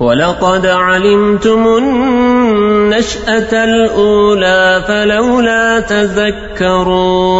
ولقد علمتم النشأة الأولى فلولا تذكرون